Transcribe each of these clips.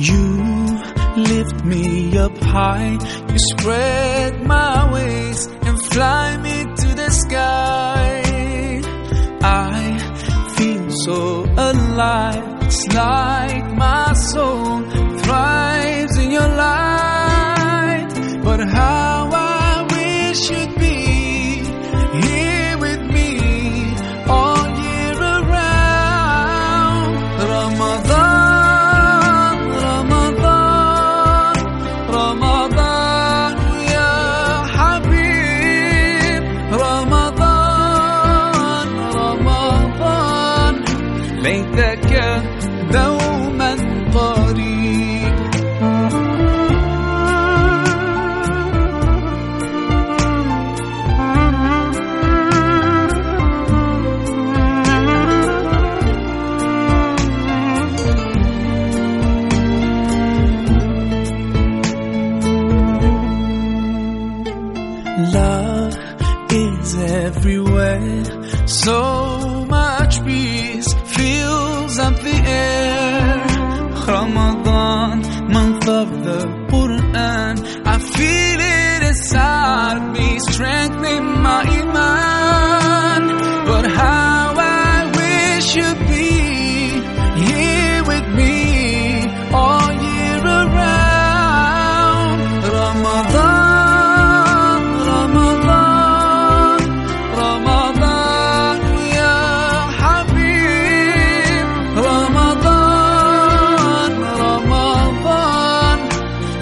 You lift me up high, you spread my wings and fly me to the sky. I feel so alive, it's like. So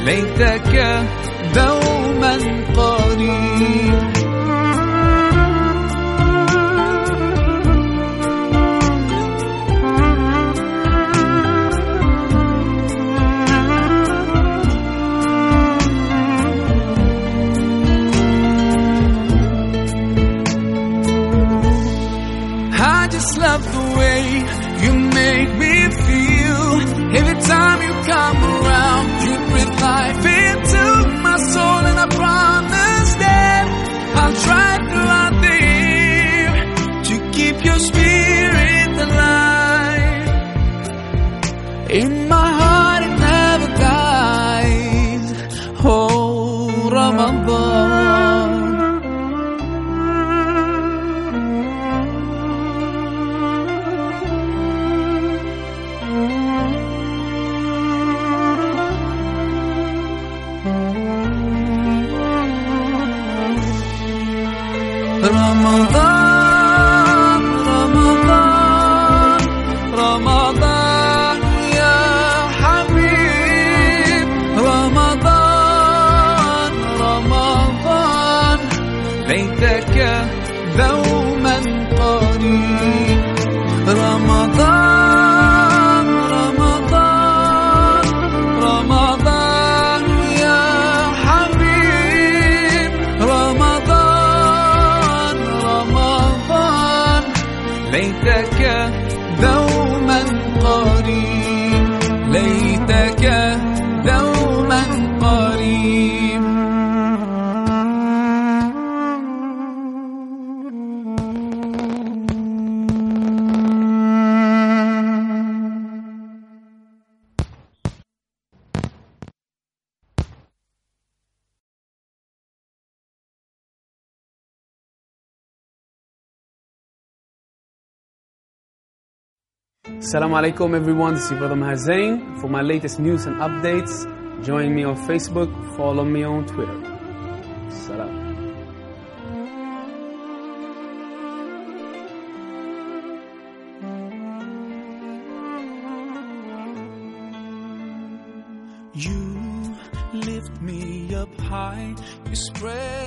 ليتك دوما قريب I just love the way you make me feel. In my heart, it never dies. Oh, Ramadan. ليتك دوما قريب. ليتك Assalamu alaikum everyone, this is your brother Maher Zain. For my latest news and updates, join me on Facebook, follow me on Twitter. Salam. You lift me up high, you spread